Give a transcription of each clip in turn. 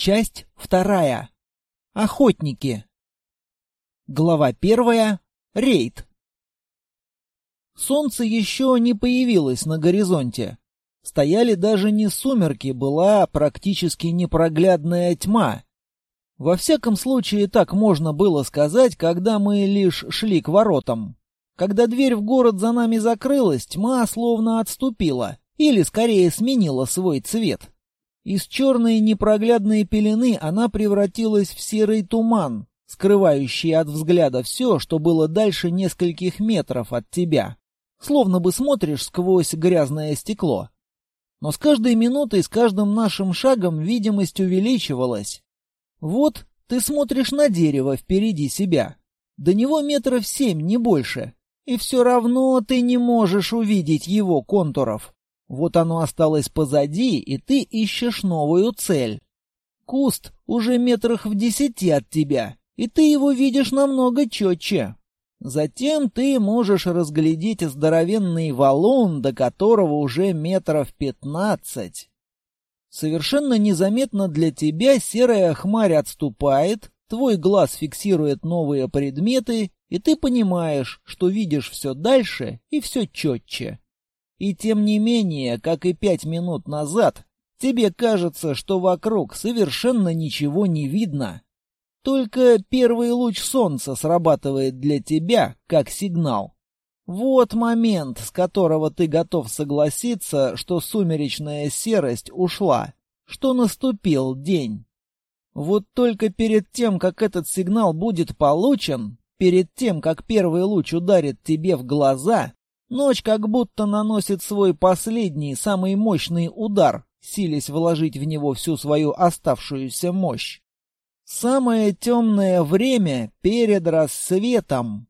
Часть вторая. Охотники. Глава первая. Рейд. Солнце еще не появилось на горизонте. Стояли даже не сумерки, была практически непроглядная тьма. Во всяком случае, так можно было сказать, когда мы лишь шли к воротам. Когда дверь в город за нами закрылась, тьма словно отступила, или скорее сменила свой цвет. Из черной непроглядной пелены она превратилась в серый туман, скрывающий от взгляда все, что было дальше нескольких метров от тебя. Словно бы смотришь сквозь грязное стекло. Но с каждой минутой, с каждым нашим шагом видимость увеличивалась. Вот ты смотришь на дерево впереди себя. До него метров семь, не больше. И все равно ты не можешь увидеть его контуров. Вот оно осталось позади, и ты ищешь новую цель. Куст уже метрах в десяти от тебя, и ты его видишь намного четче. Затем ты можешь разглядеть здоровенный валун, до которого уже метров пятнадцать. Совершенно незаметно для тебя серая хмарь отступает, твой глаз фиксирует новые предметы, и ты понимаешь, что видишь все дальше и все четче. И тем не менее, как и пять минут назад, тебе кажется, что вокруг совершенно ничего не видно. Только первый луч солнца срабатывает для тебя как сигнал. Вот момент, с которого ты готов согласиться, что сумеречная серость ушла, что наступил день. Вот только перед тем, как этот сигнал будет получен, перед тем, как первый луч ударит тебе в глаза, Ночь как будто наносит свой последний, самый мощный удар, силясь вложить в него всю свою оставшуюся мощь. Самое темное время перед рассветом.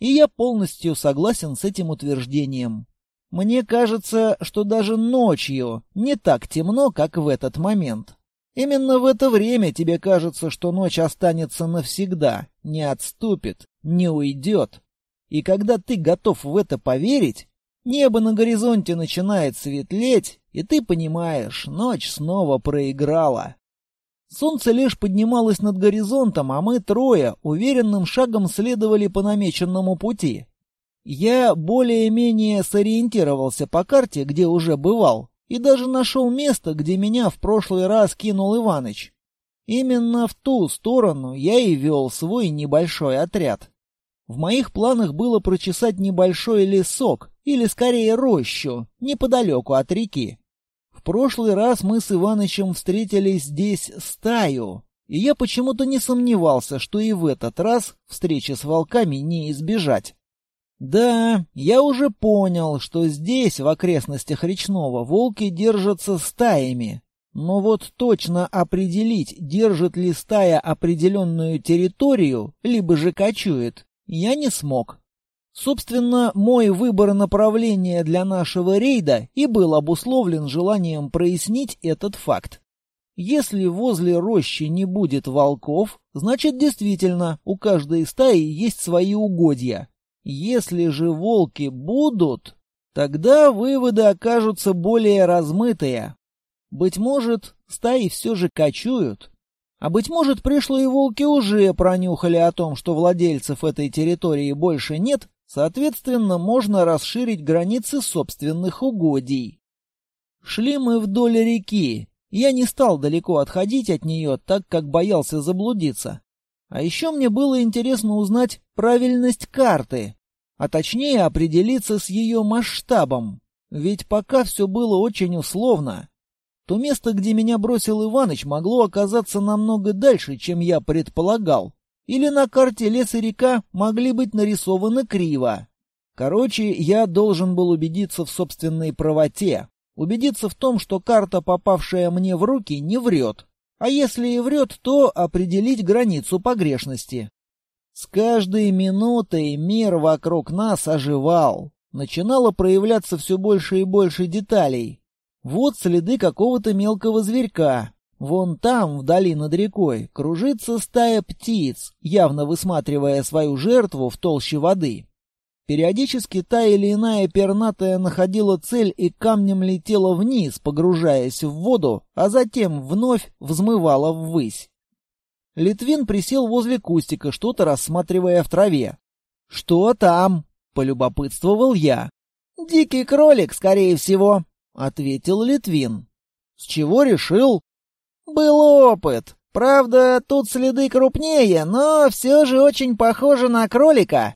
И я полностью согласен с этим утверждением. Мне кажется, что даже ночью не так темно, как в этот момент. Именно в это время тебе кажется, что ночь останется навсегда, не отступит, не уйдет. И когда ты готов в это поверить, небо на горизонте начинает светлеть, и ты понимаешь, ночь снова проиграла. Солнце лишь поднималось над горизонтом, а мы трое уверенным шагом следовали по намеченному пути. Я более-менее сориентировался по карте, где уже бывал, и даже нашел место, где меня в прошлый раз кинул Иваныч. Именно в ту сторону я и вел свой небольшой отряд. В моих планах было прочесать небольшой лесок, или скорее рощу, неподалеку от реки. В прошлый раз мы с Иванычем встретили здесь стаю, и я почему-то не сомневался, что и в этот раз встречи с волками не избежать. Да, я уже понял, что здесь, в окрестностях речного, волки держатся стаями. Но вот точно определить, держит ли стая определенную территорию, либо же кочует, я не смог. Собственно, мой выбор направления для нашего рейда и был обусловлен желанием прояснить этот факт. Если возле рощи не будет волков, значит действительно у каждой стаи есть свои угодья. Если же волки будут, тогда выводы окажутся более размытые. Быть может, стаи все же кочуют, а быть может, пришлые волки уже пронюхали о том, что владельцев этой территории больше нет, соответственно, можно расширить границы собственных угодий. Шли мы вдоль реки. Я не стал далеко отходить от нее, так как боялся заблудиться. А еще мне было интересно узнать правильность карты, а точнее определиться с ее масштабом. Ведь пока все было очень условно. То место, где меня бросил Иваныч, могло оказаться намного дальше, чем я предполагал. Или на карте лес и река могли быть нарисованы криво. Короче, я должен был убедиться в собственной правоте. Убедиться в том, что карта, попавшая мне в руки, не врет. А если и врет, то определить границу погрешности. С каждой минутой мир вокруг нас оживал. Начинало проявляться все больше и больше деталей. Вот следы какого-то мелкого зверька. Вон там, вдали над рекой, кружится стая птиц, явно высматривая свою жертву в толще воды. Периодически та или иная пернатая находила цель и камнем летела вниз, погружаясь в воду, а затем вновь взмывала ввысь. Литвин присел возле кустика, что-то рассматривая в траве. «Что там?» — полюбопытствовал я. «Дикий кролик, скорее всего», — ответил Литвин. «С чего решил?» «Был опыт. Правда, тут следы крупнее, но все же очень похоже на кролика».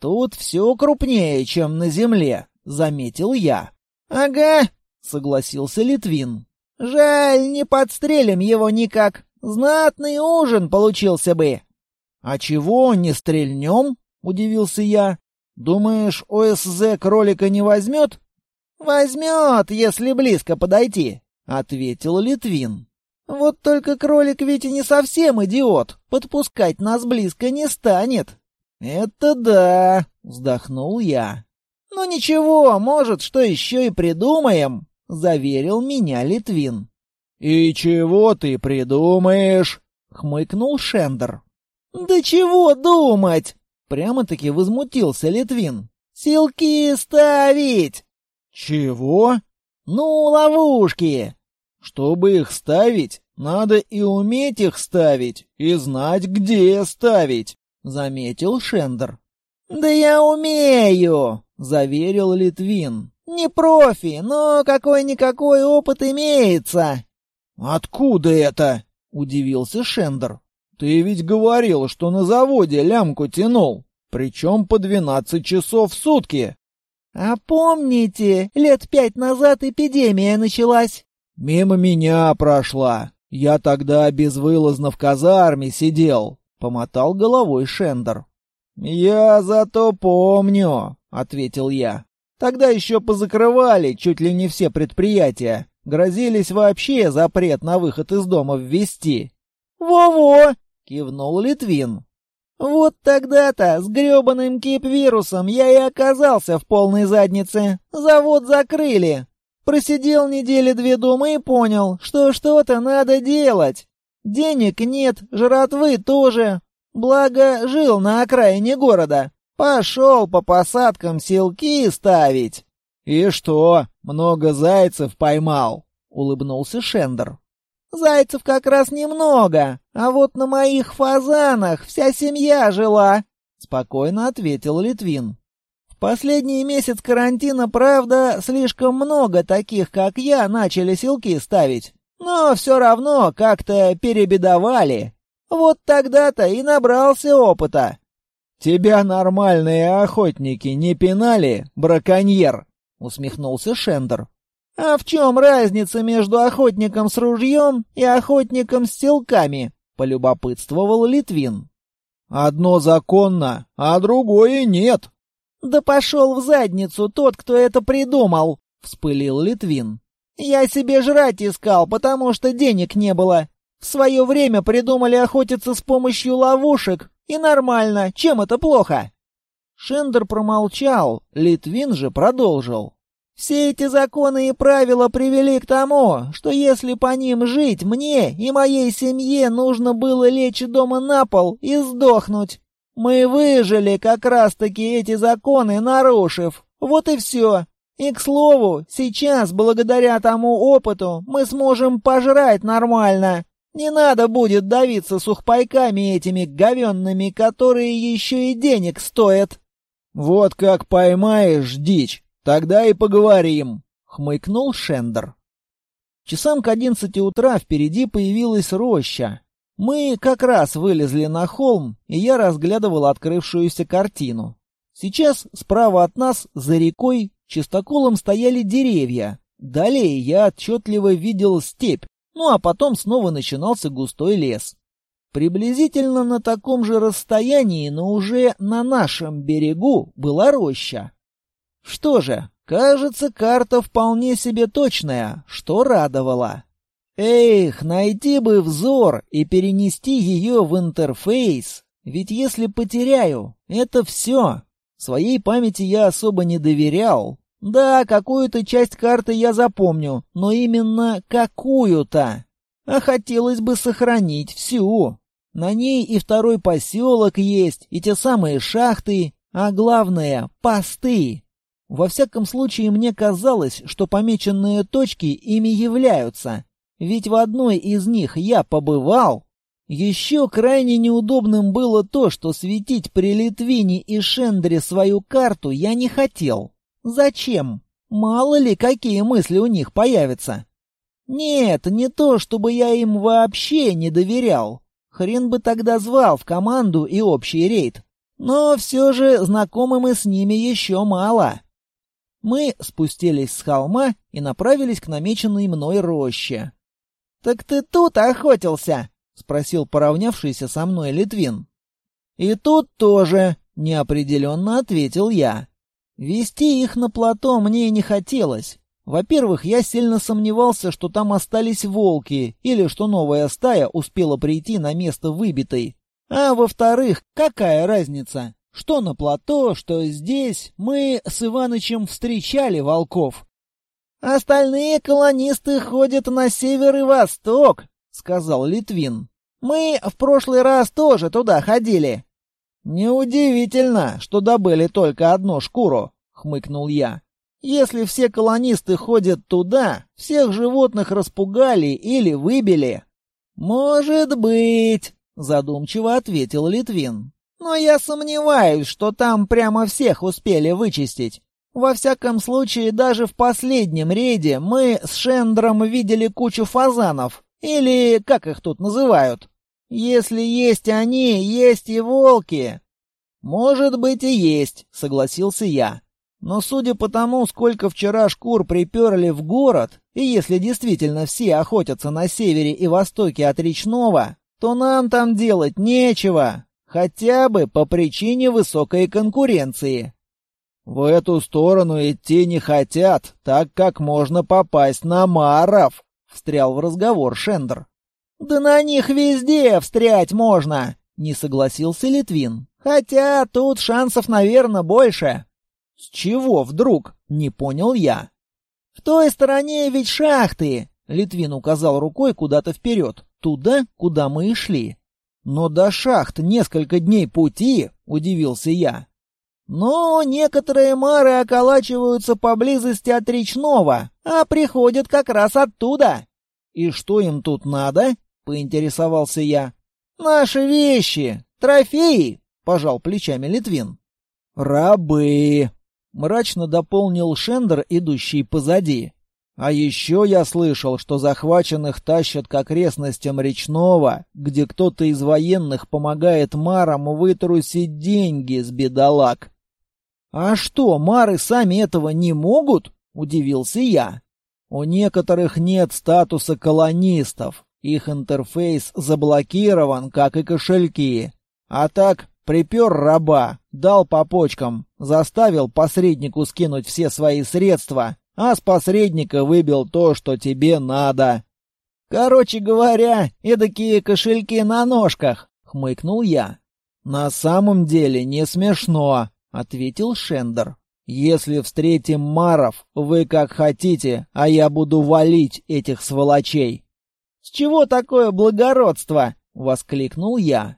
«Тут все крупнее, чем на земле», — заметил я. «Ага», — согласился Литвин. «Жаль, не подстрелим его никак. Знатный ужин получился бы». «А чего не стрельнем?» — удивился я. «Думаешь, ОСЗ кролика не возьмет?» «Возьмет, если близко подойти», — ответил Литвин. «Вот только кролик ведь и не совсем идиот. Подпускать нас близко не станет». «Это да», — вздохнул я. «Ну ничего, может, что еще и придумаем», — заверил меня Литвин. «И чего ты придумаешь?» — хмыкнул Шендер. «Да чего думать?» — прямо-таки возмутился Литвин. «Силки ставить!» «Чего?» «Ну, ловушки!» «Чтобы их ставить, надо и уметь их ставить, и знать, где ставить», — заметил Шендер. «Да я умею!» — заверил Литвин. «Не профи, но какой-никакой опыт имеется!» «Откуда это?» — удивился Шендер. «Ты ведь говорил, что на заводе лямку тянул, причем по двенадцать часов в сутки». «А помните, лет пять назад эпидемия началась?» «Мимо меня прошла. Я тогда безвылазно в казарме сидел», — помотал головой Шендер. «Я зато помню», — ответил я. «Тогда еще позакрывали чуть ли не все предприятия. Грозились вообще запрет на выход из дома ввести. «Во-во!» — кивнул Литвин. «Вот тогда-то с грёбаным кип-вирусом я и оказался в полной заднице. Завод закрыли. Просидел недели две дома и понял, что что-то надо делать. Денег нет, жратвы тоже. Благо, жил на окраине города. Пошел по посадкам селки ставить. «И что, много зайцев поймал?» — улыбнулся Шендер. «Зайцев как раз немного, а вот на моих фазанах вся семья жила», — спокойно ответил Литвин. «В последний месяц карантина, правда, слишком много таких, как я, начали селки ставить, но все равно как-то перебедовали. Вот тогда-то и набрался опыта». «Тебя нормальные охотники не пинали, браконьер?» — усмехнулся Шендер. «А в чем разница между охотником с ружьем и охотником с телками?» — полюбопытствовал Литвин. «Одно законно, а другое нет». «Да пошел в задницу тот, кто это придумал!» — вспылил Литвин. «Я себе жрать искал, потому что денег не было. В свое время придумали охотиться с помощью ловушек, и нормально, чем это плохо?» Шендер промолчал, Литвин же продолжил. «Все эти законы и правила привели к тому, что если по ним жить, мне и моей семье нужно было лечь дома на пол и сдохнуть. Мы выжили как раз-таки эти законы, нарушив. Вот и все. И, к слову, сейчас, благодаря тому опыту, мы сможем пожрать нормально. Не надо будет давиться сухпайками этими говенными, которые еще и денег стоят». «Вот как поймаешь дичь, тогда и поговорим», — хмыкнул Шендер. Часам к одиннадцати утра впереди появилась роща. Мы как раз вылезли на холм, и я разглядывал открывшуюся картину. Сейчас справа от нас, за рекой, чистоколом стояли деревья. Далее я отчетливо видел степь, ну а потом снова начинался густой лес. Приблизительно на таком же расстоянии, но уже на нашем берегу была роща. Что же, кажется, карта вполне себе точная, что радовало. Эх, найти бы взор и перенести ее в интерфейс, ведь если потеряю, это все. Своей памяти я особо не доверял. Да, какую-то часть карты я запомню, но именно какую-то. А хотелось бы сохранить всю. На ней и второй поселок есть, и те самые шахты, А главное — посты. Во всяком случае, мне казалось, что помеченные точки ими являются. Ведь в одной из них я побывал. Еще крайне неудобным было то, что светить при Литвине и Шендре свою карту я не хотел. Зачем? Мало ли, какие мысли у них появятся. Нет, не то, чтобы я им вообще не доверял. Хрен бы тогда звал в команду и общий рейд. Но все же знакомы мы с ними еще мало. Мы спустились с холма и направились к намеченной мной роще. «Так ты тут охотился?» — спросил поравнявшийся со мной Литвин. «И тут тоже», — неопределенно ответил я. Вести их на плато мне не хотелось. Во-первых, я сильно сомневался, что там остались волки, или что новая стая успела прийти на место выбитой. А во-вторых, какая разница? Что на плато, что здесь, мы с Иванычем встречали волков. «Остальные колонисты ходят на север и восток», — сказал Литвин. «Мы в прошлый раз тоже туда ходили». «Неудивительно, что добыли только одну шкуру», — хмыкнул я. «Если все колонисты ходят туда, всех животных распугали или выбили». «Может быть», задумчиво ответил Литвин. Но я сомневаюсь, что там прямо всех успели вычистить. Во всяком случае, даже в последнем рейде мы с Шендром видели кучу фазанов, или как их тут называют. Если есть они, есть и волки. Может быть и есть, согласился я. Но судя по тому, сколько вчера шкур приперли в город, и если действительно все охотятся на севере и востоке от речного, то нам там делать нечего, хотя бы по причине высокой конкуренции. В эту сторону идти не хотят, так как можно попасть на маров, встрял в разговор Шендер. Да на них везде встрять можно, не согласился Литвин. Хотя тут шансов, наверное, больше. С чего вдруг? Не понял я. В той стороне ведь шахты, Литвин указал рукой куда-то вперед. Туда, куда мы и шли. Но до шахт несколько дней пути, удивился я. Но некоторые мары околачиваются поблизости от речного, а приходят как раз оттуда. И что им тут надо? поинтересовался я. Наши вещи, трофеи, пожал плечами Литвин. Рабы, мрачно дополнил Шендер, идущий позади. А еще я слышал, что захваченных тащат к окрестностям речного, где кто-то из военных помогает марам вытрусить деньги с бедолаг. «А что, мары сами этого не могут?» — удивился я. «У некоторых нет статуса колонистов. Их интерфейс заблокирован, как и кошельки. А так, припер раба, дал по почкам, заставил посреднику скинуть все свои средства, а с посредника выбил то, что тебе надо. Короче говоря, эдакие кошельки на ножках, хмыкнул я. На самом деле не смешно, ответил Шендер. Если встретим маров, вы как хотите, а я буду валить этих сволочей. С чего такое благородство? воскликнул я.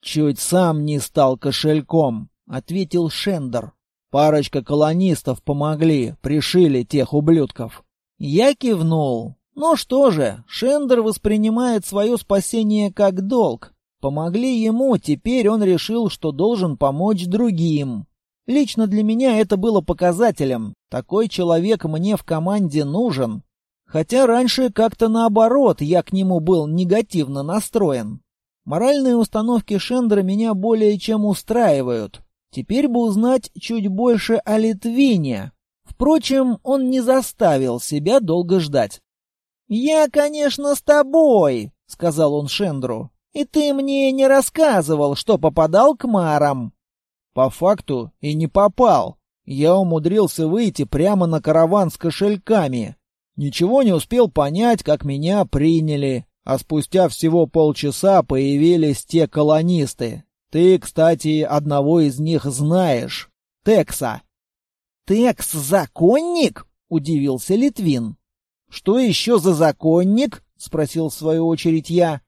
Чуть сам не стал кошельком, ответил Шендер. Парочка колонистов помогли, пришили тех ублюдков. Я кивнул. Ну что же, Шендер воспринимает свое спасение как долг. Помогли ему, теперь он решил, что должен помочь другим. Лично для меня это было показателем. Такой человек мне в команде нужен. Хотя раньше как-то наоборот, я к нему был негативно настроен. Моральные установки Шендера меня более чем устраивают. Теперь бы узнать чуть больше о Литвине. Впрочем, он не заставил себя долго ждать. «Я, конечно, с тобой», — сказал он Шендру. «И ты мне не рассказывал, что попадал к марам». «По факту и не попал. Я умудрился выйти прямо на караван с кошельками. Ничего не успел понять, как меня приняли, а спустя всего полчаса появились те колонисты. Ты, кстати, одного из них знаешь. Текса. Текс законник? удивился Литвин. Что еще за законник? спросил в свою очередь я.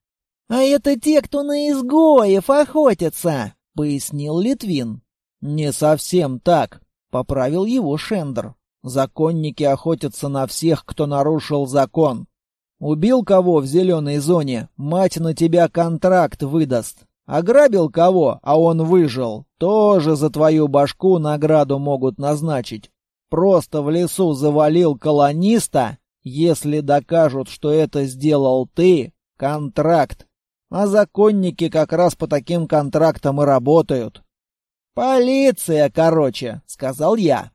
А это те, кто на изгоев охотятся, пояснил Литвин. Не совсем так, поправил его Шендер. Законники охотятся на всех, кто нарушил закон. Убил кого в зеленой зоне, мать на тебя контракт выдаст. Ограбил кого, а он выжил, тоже за твою башку награду могут назначить. Просто в лесу завалил колониста, если докажут, что это сделал ты, контракт. А законники как раз по таким контрактам и работают. «Полиция, короче», — сказал я.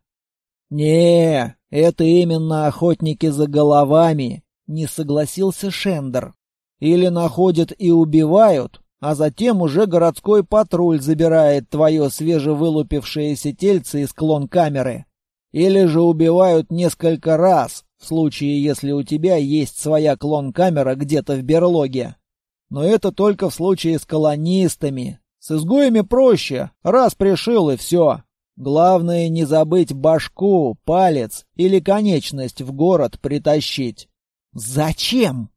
«Не, это именно охотники за головами», — не согласился Шендер. «Или находят и убивают, а затем уже городской патруль забирает твое свежевылупившееся тельце из клон камеры. Или же убивают несколько раз, в случае, если у тебя есть своя клон-камера где-то в берлоге. Но это только в случае с колонистами. С изгоями проще, раз пришил и все. Главное не забыть башку, палец или конечность в город притащить. Зачем?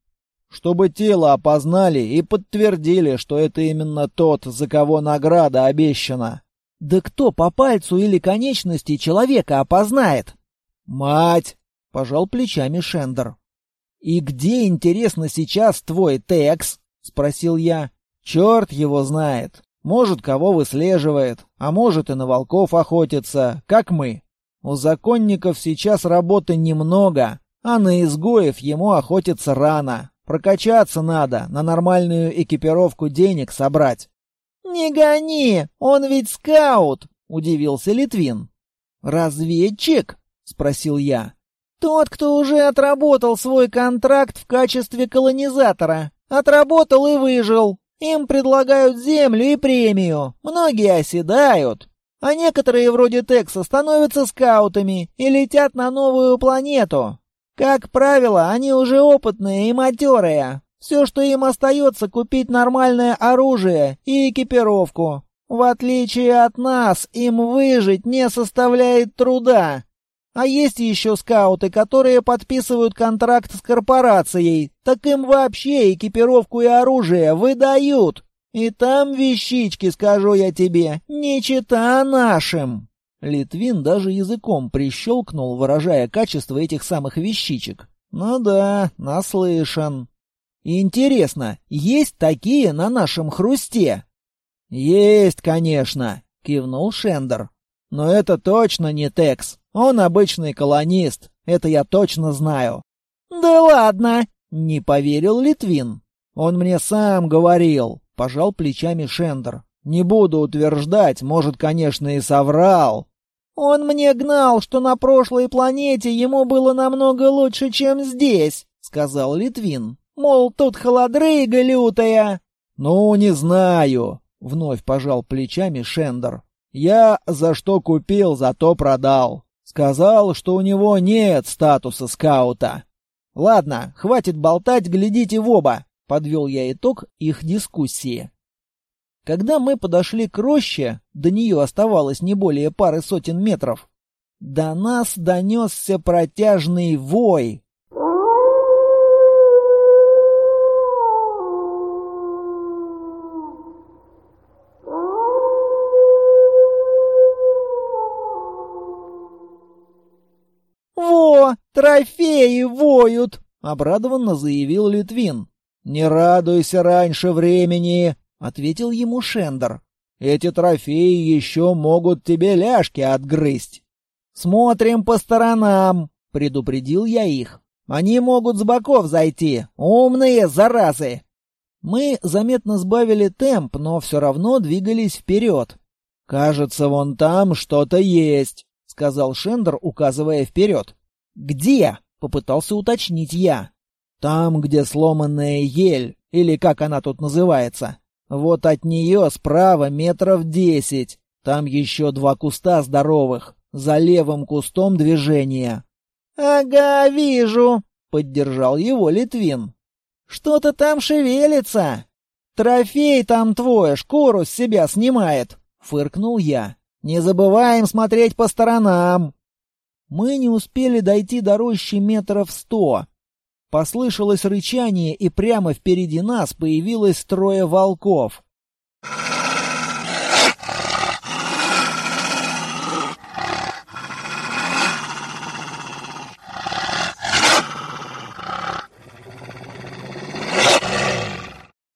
Чтобы тело опознали и подтвердили, что это именно тот, за кого награда обещана. Да кто по пальцу или конечности человека опознает? Мать! Пожал плечами Шендер. И где, интересно, сейчас твой Текс? Спросил я. Черт его знает. Может, кого выслеживает, а может и на волков охотится, как мы. У законников сейчас работы немного, а на изгоев ему охотиться рано. Прокачаться надо, на нормальную экипировку денег собрать. «Не гони, он ведь скаут!» — удивился Литвин. «Разведчик?» — спросил я. «Тот, кто уже отработал свой контракт в качестве колонизатора. Отработал и выжил. Им предлагают землю и премию. Многие оседают. А некоторые вроде Текса становятся скаутами и летят на новую планету. Как правило, они уже опытные и матерые. Все, что им остается, купить нормальное оружие и экипировку. В отличие от нас, им выжить не составляет труда. А есть еще скауты, которые подписывают контракт с корпорацией, так им вообще экипировку и оружие выдают. И там вещички, скажу я тебе, не чита нашим. Литвин даже языком прищелкнул, выражая качество этих самых вещичек. Ну да, наслышан. Интересно, есть такие на нашем хрусте? Есть, конечно, кивнул Шендер. Но это точно не Текс. Он обычный колонист, это я точно знаю. Да ладно, не поверил Литвин. Он мне сам говорил, пожал плечами Шендер. Не буду утверждать, может, конечно, и соврал. Он мне гнал, что на прошлой планете ему было намного лучше, чем здесь, сказал Литвин. Мол, тут холодрыга лютая. Ну, не знаю, вновь пожал плечами Шендер. Я за что купил, за то продал. Сказал, что у него нет статуса скаута. Ладно, хватит болтать, глядите в оба, подвел я итог их дискуссии. Когда мы подошли к роще, до нее оставалось не более пары сотен метров, до нас донесся протяжный вой, трофеи воют!» — обрадованно заявил Литвин. «Не радуйся раньше времени!» — ответил ему Шендер. «Эти трофеи еще могут тебе ляжки отгрызть!» «Смотрим по сторонам!» — предупредил я их. «Они могут с боков зайти! Умные заразы!» Мы заметно сбавили темп, но все равно двигались вперед. «Кажется, вон там что-то есть», — сказал Шендер, указывая вперед. «Где?» — попытался уточнить я. «Там, где сломанная ель, или как она тут называется. Вот от нее справа метров десять. Там еще два куста здоровых. За левым кустом движение». «Ага, вижу», — поддержал его Литвин. «Что-то там шевелится. Трофей там твой шкуру с себя снимает», — фыркнул я. «Не забываем смотреть по сторонам». Мы не успели дойти до рощи метров сто. Послышалось рычание, и прямо впереди нас появилось трое волков.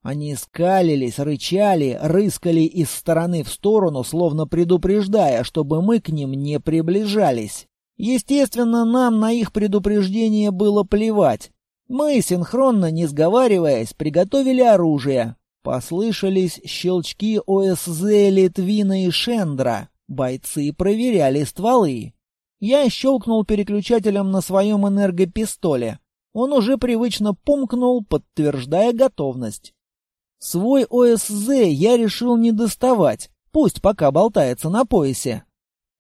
Они скалились, рычали, рыскали из стороны в сторону, словно предупреждая, чтобы мы к ним не приближались. Естественно, нам на их предупреждение было плевать. Мы, синхронно, не сговариваясь, приготовили оружие. Послышались щелчки ОСЗ Литвина и Шендра. Бойцы проверяли стволы. Я щелкнул переключателем на своем энергопистоле. Он уже привычно пумкнул, подтверждая готовность. Свой ОСЗ я решил не доставать, пусть пока болтается на поясе.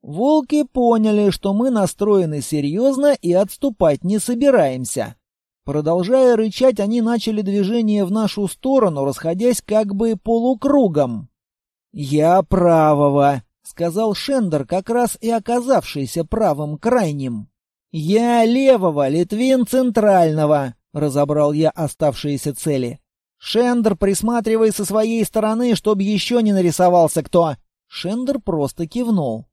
Волки поняли, что мы настроены серьезно и отступать не собираемся. Продолжая рычать, они начали движение в нашу сторону, расходясь как бы полукругом. «Я правого», — сказал Шендер, как раз и оказавшийся правым крайним. «Я левого, Литвин центрального», — разобрал я оставшиеся цели. «Шендер, присматривай со своей стороны, чтоб еще не нарисовался кто». Шендер просто кивнул.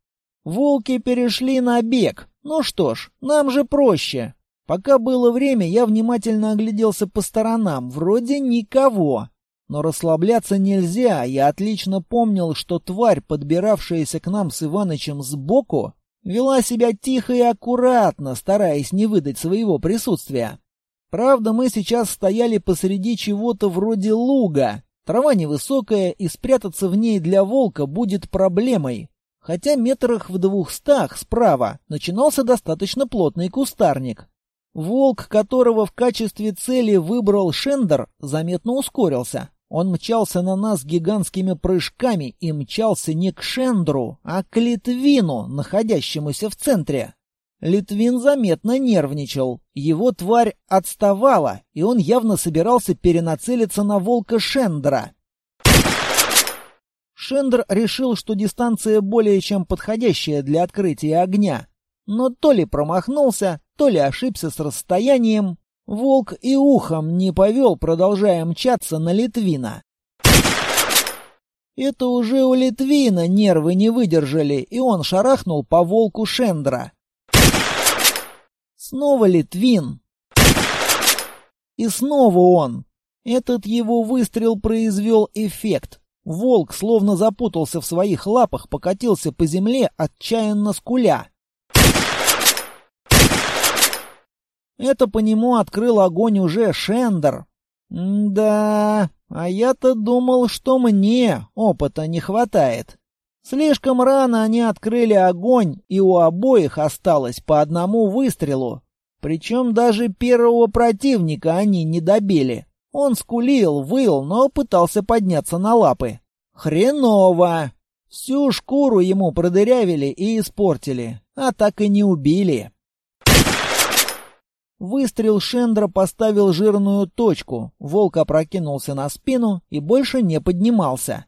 Волки перешли на бег. Ну что ж, нам же проще. Пока было время, я внимательно огляделся по сторонам. Вроде никого. Но расслабляться нельзя. Я отлично помнил, что тварь, подбиравшаяся к нам с Иванычем сбоку, вела себя тихо и аккуратно, стараясь не выдать своего присутствия. Правда, мы сейчас стояли посреди чего-то вроде луга. Трава невысокая, и спрятаться в ней для волка будет проблемой хотя метрах в двухстах справа начинался достаточно плотный кустарник. Волк, которого в качестве цели выбрал Шендер, заметно ускорился. Он мчался на нас гигантскими прыжками и мчался не к Шендру, а к Литвину, находящемуся в центре. Литвин заметно нервничал. Его тварь отставала, и он явно собирался перенацелиться на волка Шендера. Шендер решил, что дистанция более чем подходящая для открытия огня. Но то ли промахнулся, то ли ошибся с расстоянием. Волк и ухом не повел, продолжая мчаться на Литвина. Это уже у Литвина нервы не выдержали, и он шарахнул по волку Шендра. Снова Литвин. И снова он. Этот его выстрел произвел эффект. Волк, словно запутался в своих лапах, покатился по земле, отчаянно скуля. Это по нему открыл огонь уже Шендер. да, а я-то думал, что мне опыта не хватает. Слишком рано они открыли огонь, и у обоих осталось по одному выстрелу. Причем даже первого противника они не добили. Он скулил, выл, но пытался подняться на лапы. Хреново! Всю шкуру ему продырявили и испортили, а так и не убили. Выстрел Шендра поставил жирную точку, волк опрокинулся на спину и больше не поднимался.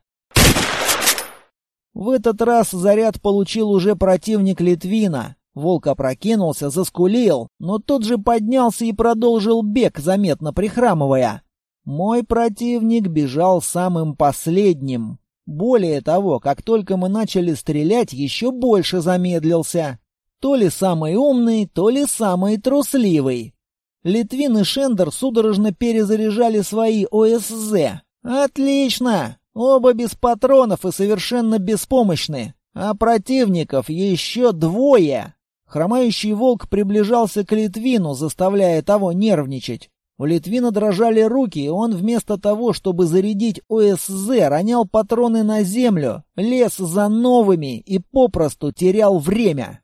В этот раз заряд получил уже противник Литвина. Волк опрокинулся, заскулил, но тут же поднялся и продолжил бег, заметно прихрамывая. Мой противник бежал самым последним. Более того, как только мы начали стрелять, еще больше замедлился. То ли самый умный, то ли самый трусливый. Литвин и Шендер судорожно перезаряжали свои ОСЗ. Отлично! Оба без патронов и совершенно беспомощны. А противников еще двое. Хромающий волк приближался к Литвину, заставляя того нервничать. У Литвина дрожали руки, и он вместо того, чтобы зарядить ОСЗ, ронял патроны на землю, лез за новыми и попросту терял время.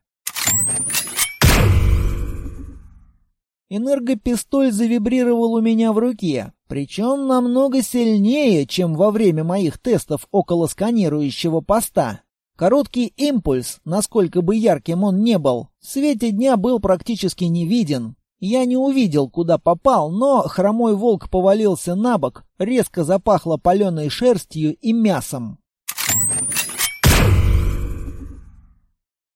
Энергопистоль завибрировал у меня в руке, причем намного сильнее, чем во время моих тестов около сканирующего поста. Короткий импульс, насколько бы ярким он не был, в свете дня был практически не виден, я не увидел, куда попал, но хромой волк повалился на бок, резко запахло паленой шерстью и мясом.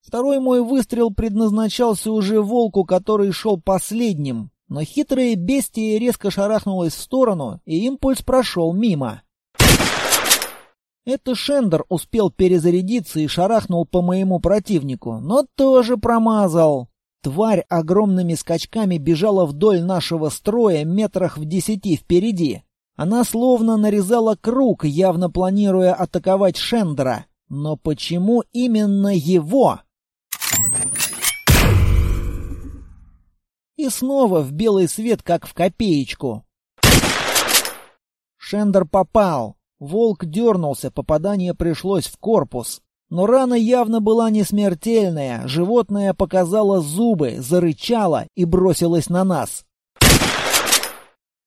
Второй мой выстрел предназначался уже волку, который шел последним, но хитрое бестие резко шарахнулось в сторону, и импульс прошел мимо. Это Шендер успел перезарядиться и шарахнул по моему противнику, но тоже промазал. Тварь огромными скачками бежала вдоль нашего строя метрах в десяти впереди. Она словно нарезала круг, явно планируя атаковать Шендера. Но почему именно его? И снова в белый свет, как в копеечку. Шендер попал. Волк дернулся, попадание пришлось в корпус. Но рана явно была не смертельная. Животное показало зубы, зарычало и бросилось на нас.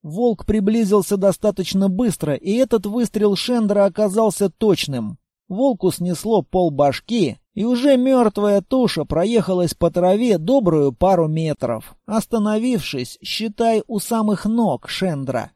Волк приблизился достаточно быстро, и этот выстрел Шендера оказался точным. Волку снесло полбашки, и уже мертвая туша проехалась по траве добрую пару метров, остановившись, считай, у самых ног Шендра.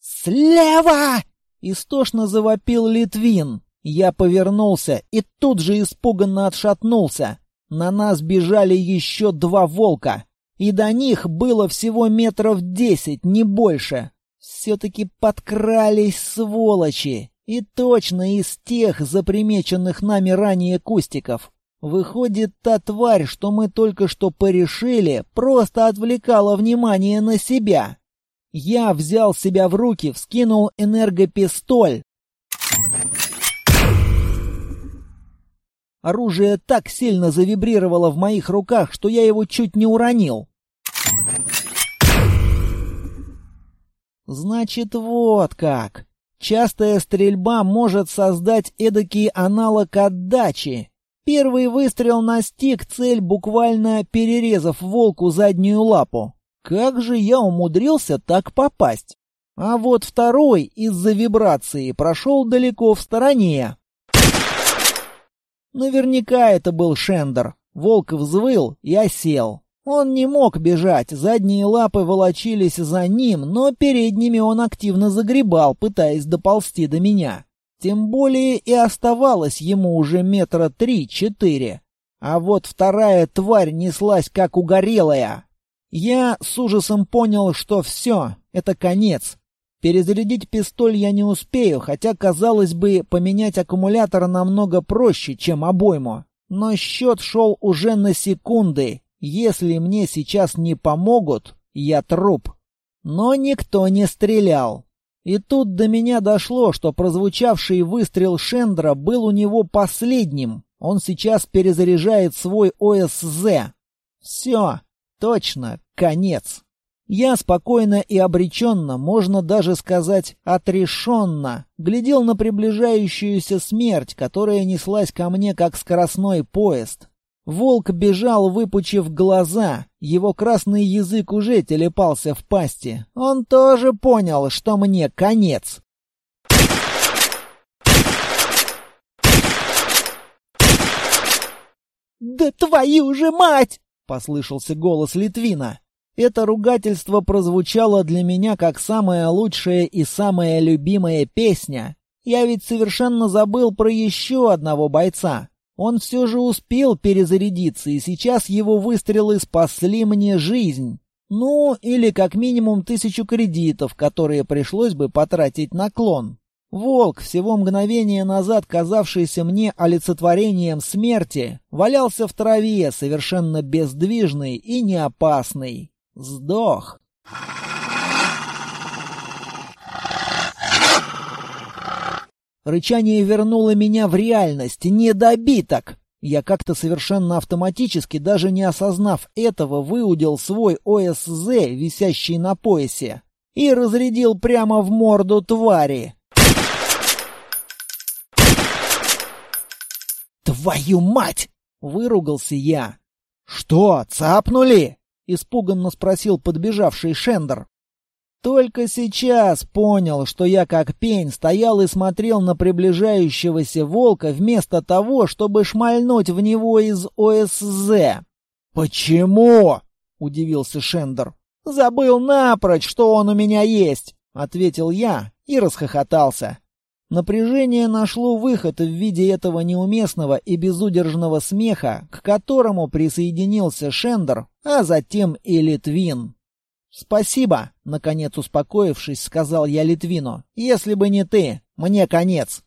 «Слева!» — истошно завопил Литвин. Я повернулся и тут же испуганно отшатнулся. На нас бежали еще два волка, и до них было всего метров десять, не больше. Все-таки подкрались сволочи, и точно из тех запримеченных нами ранее кустиков. Выходит, та тварь, что мы только что порешили, просто отвлекала внимание на себя. Я взял себя в руки, вскинул энергопистоль, Оружие так сильно завибрировало в моих руках, что я его чуть не уронил. Значит, вот как. Частая стрельба может создать эдакий аналог отдачи. Первый выстрел настиг цель, буквально перерезав волку заднюю лапу. Как же я умудрился так попасть? А вот второй из-за вибрации прошел далеко в стороне, Наверняка это был Шендер. Волк взвыл и осел. Он не мог бежать, задние лапы волочились за ним, но передними он активно загребал, пытаясь доползти до меня. Тем более и оставалось ему уже метра три-четыре. А вот вторая тварь неслась как угорелая. Я с ужасом понял, что все, это конец. Перезарядить пистоль я не успею, хотя, казалось бы, поменять аккумулятор намного проще, чем обойму. Но счет шел уже на секунды. Если мне сейчас не помогут, я труп. Но никто не стрелял. И тут до меня дошло, что прозвучавший выстрел Шендра был у него последним. Он сейчас перезаряжает свой ОСЗ. Все, точно, конец. Я спокойно и обреченно, можно даже сказать отрешенно, глядел на приближающуюся смерть, которая неслась ко мне как скоростной поезд. Волк бежал, выпучив глаза, его красный язык уже телепался в пасти. Он тоже понял, что мне конец. «Да твою же мать!» — послышался голос Литвина. Это ругательство прозвучало для меня как самая лучшая и самая любимая песня. Я ведь совершенно забыл про еще одного бойца. Он все же успел перезарядиться, и сейчас его выстрелы спасли мне жизнь. Ну, или как минимум тысячу кредитов, которые пришлось бы потратить на клон. Волк, всего мгновение назад казавшийся мне олицетворением смерти, валялся в траве, совершенно бездвижный и неопасный. Сдох. Рычание вернуло меня в реальность, недобиток. Я как-то совершенно автоматически, даже не осознав этого, выудил свой ОСЗ, висящий на поясе, и разрядил прямо в морду твари. «Твою мать!» — выругался я. «Что, цапнули?» — испуганно спросил подбежавший Шендер. Только сейчас понял, что я как пень стоял и смотрел на приближающегося волка вместо того, чтобы шмальнуть в него из ОСЗ. «Почему?» — удивился Шендер. «Забыл напрочь, что он у меня есть», — ответил я и расхохотался. Напряжение нашло выход в виде этого неуместного и безудержного смеха, к которому присоединился Шендер, а затем и Литвин. «Спасибо», — наконец успокоившись, сказал я Литвину. «Если бы не ты, мне конец».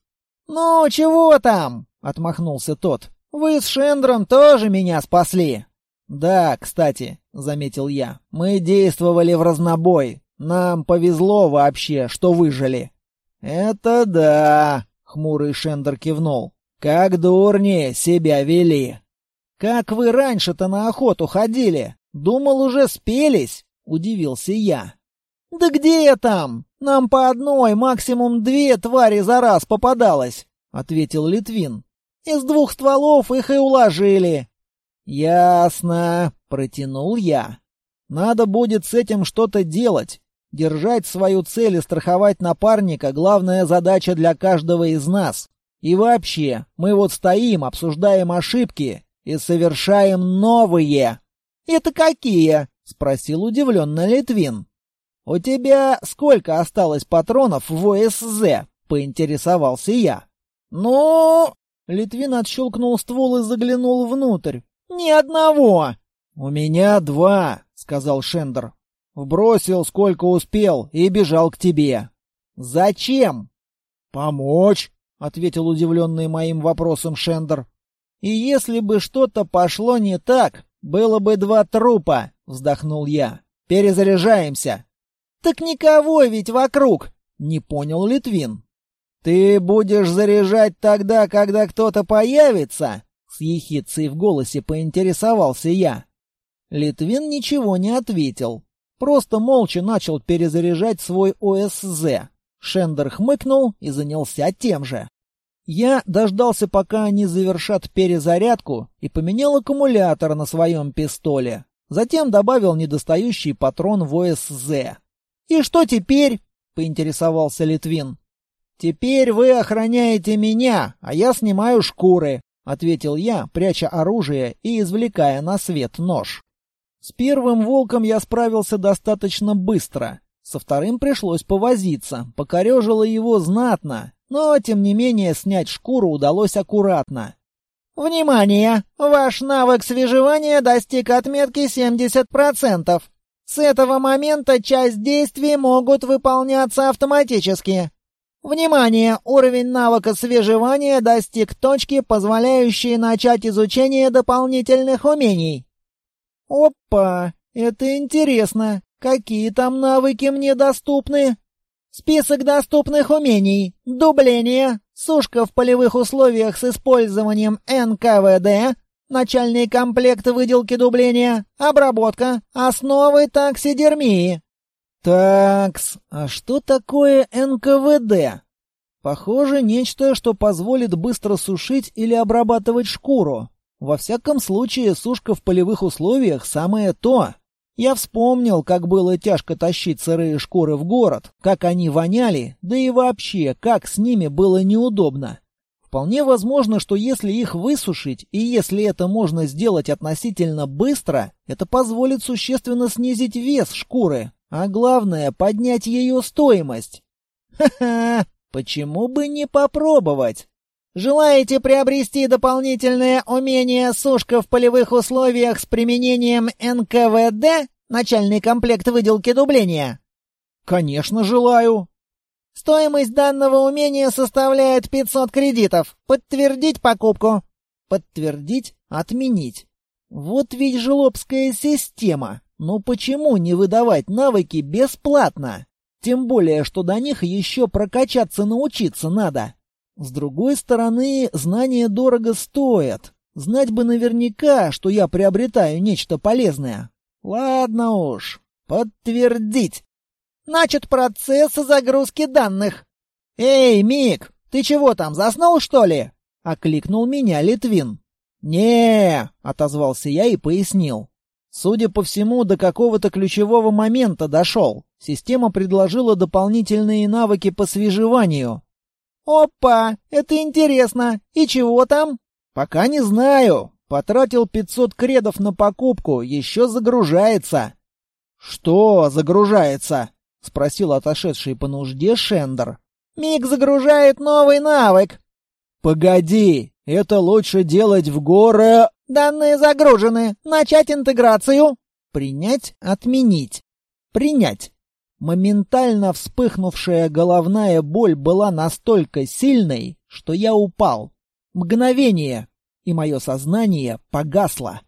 «Ну, чего там?» — отмахнулся тот. «Вы с Шендром тоже меня спасли». «Да, кстати», — заметил я, — «мы действовали в разнобой. Нам повезло вообще, что выжили. Это да, хмурый Шендер кивнул. Как дурни себя вели. Как вы раньше-то на охоту ходили? Думал, уже спелись, удивился я. Да где я там? Нам по одной, максимум две твари за раз попадалось, ответил Литвин. Из двух стволов их и уложили. Ясно, протянул я. Надо будет с этим что-то делать. Держать свою цель и страховать напарника — главная задача для каждого из нас. И вообще, мы вот стоим, обсуждаем ошибки и совершаем новые. «Это какие?» — спросил удивленно Литвин. «У тебя сколько осталось патронов в ОСЗ?» — поинтересовался я. «Ну...» — Литвин отщелкнул ствол и заглянул внутрь. «Ни одного!» «У меня два», — сказал Шендер. Вбросил сколько успел и бежал к тебе. Зачем? Помочь, ответил удивленный моим вопросом Шендер. И если бы что-то пошло не так, было бы два трупа, вздохнул я. Перезаряжаемся. Так никого ведь вокруг, не понял Литвин. Ты будешь заряжать тогда, когда кто-то появится? С ехицей в голосе поинтересовался я. Литвин ничего не ответил. Просто молча начал перезаряжать свой ОСЗ. Шендер хмыкнул и занялся тем же. Я дождался, пока они завершат перезарядку, и поменял аккумулятор на своем пистоле. Затем добавил недостающий патрон в ОСЗ. «И что теперь?» — поинтересовался Литвин. «Теперь вы охраняете меня, а я снимаю шкуры», — ответил я, пряча оружие и извлекая на свет нож. С первым волком я справился достаточно быстро. Со вторым пришлось повозиться, покорежило его знатно, но, тем не менее, снять шкуру удалось аккуратно. «Внимание! Ваш навык свежевания достиг отметки 70%. С этого момента часть действий могут выполняться автоматически. Внимание! Уровень навыка свежевания достиг точки, позволяющей начать изучение дополнительных умений. «Опа! Это интересно! Какие там навыки мне доступны?» «Список доступных умений. Дубление. Сушка в полевых условиях с использованием НКВД. Начальный комплект выделки дубления. Обработка. Основы таксидермии». «Такс, а что такое НКВД?» «Похоже, нечто, что позволит быстро сушить или обрабатывать шкуру. Во всяком случае, сушка в полевых условиях самое то. Я вспомнил, как было тяжко тащить сырые шкуры в город, как они воняли, да и вообще, как с ними было неудобно. Вполне возможно, что если их высушить, и если это можно сделать относительно быстро, это позволит существенно снизить вес шкуры, а главное, поднять ее стоимость. Ха-ха, почему бы не попробовать? Желаете приобрести дополнительное умение сушка в полевых условиях с применением НКВД? Начальный комплект выделки дубления. Конечно, желаю. Стоимость данного умения составляет 500 кредитов. Подтвердить покупку. Подтвердить, отменить. Вот ведь жлобская система. Но почему не выдавать навыки бесплатно? Тем более, что до них еще прокачаться научиться надо. С другой стороны, знания дорого стоят. Знать бы наверняка, что я приобретаю нечто полезное. Ладно уж, подтвердить. Начат процесс загрузки данных. Эй, Мик, ты чего там, заснул, что ли? Окликнул меня Литвин. не отозвался я и пояснил. Судя по всему, до какого-то ключевого момента дошел. Система предложила дополнительные навыки по свежеванию, «Опа! Это интересно! И чего там?» «Пока не знаю. Потратил 500 кредов на покупку, еще загружается». «Что загружается?» — спросил отошедший по нужде Шендер. «Миг загружает новый навык». «Погоди, это лучше делать в горе...» «Данные загружены. Начать интеграцию». «Принять, отменить». «Принять». Моментально вспыхнувшая головная боль была настолько сильной, что я упал. Мгновение, и мое сознание погасло.